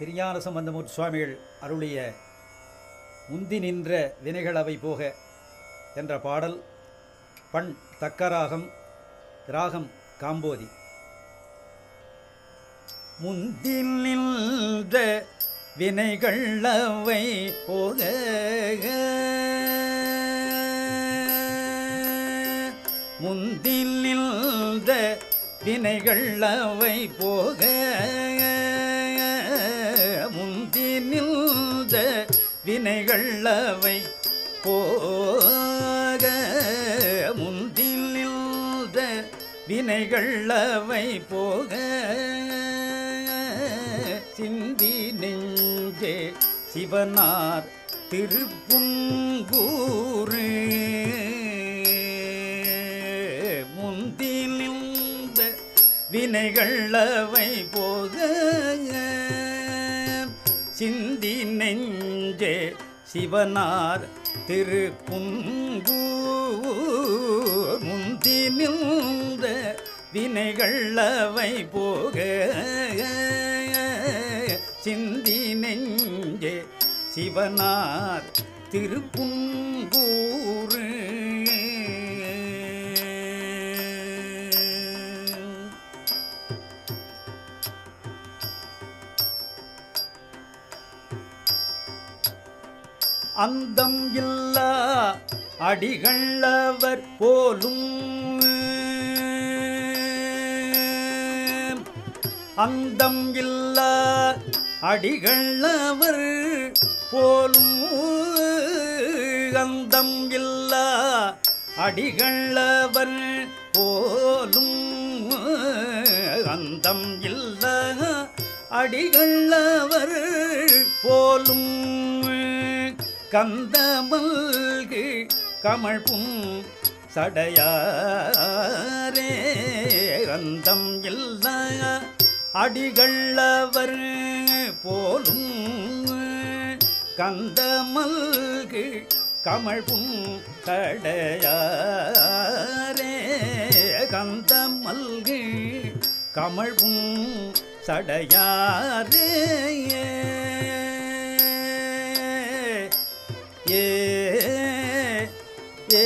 திருஞான சம்பந்தமூர்த்தி சுவாமிகள் அருளிய உந்தி நின்ற வினைகளவை போக என்ற பாடல் பண் தக்கராகம் ராகம் காம்போதி. முந்தி நின்ற வினைகள் அவை போக முந்தி நின்ற வினைகள் அவை போக வினைகள் அவை போக முந்தில் நின்ற வினைகள் அவை போக சிந்தி நெஞ்சே சிவனார் திருப்புங்கூறு முந்தில் நின்ற வினைகள் அவை போக சிந்தி நெஞ்சே சிவனார் திருப்புங்கூர் முந்தி நின்ற வினைகள் அவை போக. சிந்தி நெஞ்சே சிவனார் திருப்புங்கூரு அந்தம் இல்ல அடிகள் போலும். அந்தம் இல்ல அடிகள் போலும். அந்தம் இல்ல அடிகள் போலும். அந்தம் இல்ல அடிகள் போலும். கந்தமல்கு கமழ் பும் சடையாரே அந்தம் இல்ல அடிகளவர் போலும் கந்தமல்கு கமழ் பும் சடையாரே கந்தமல்கு சடையாரே. ஏ ஏ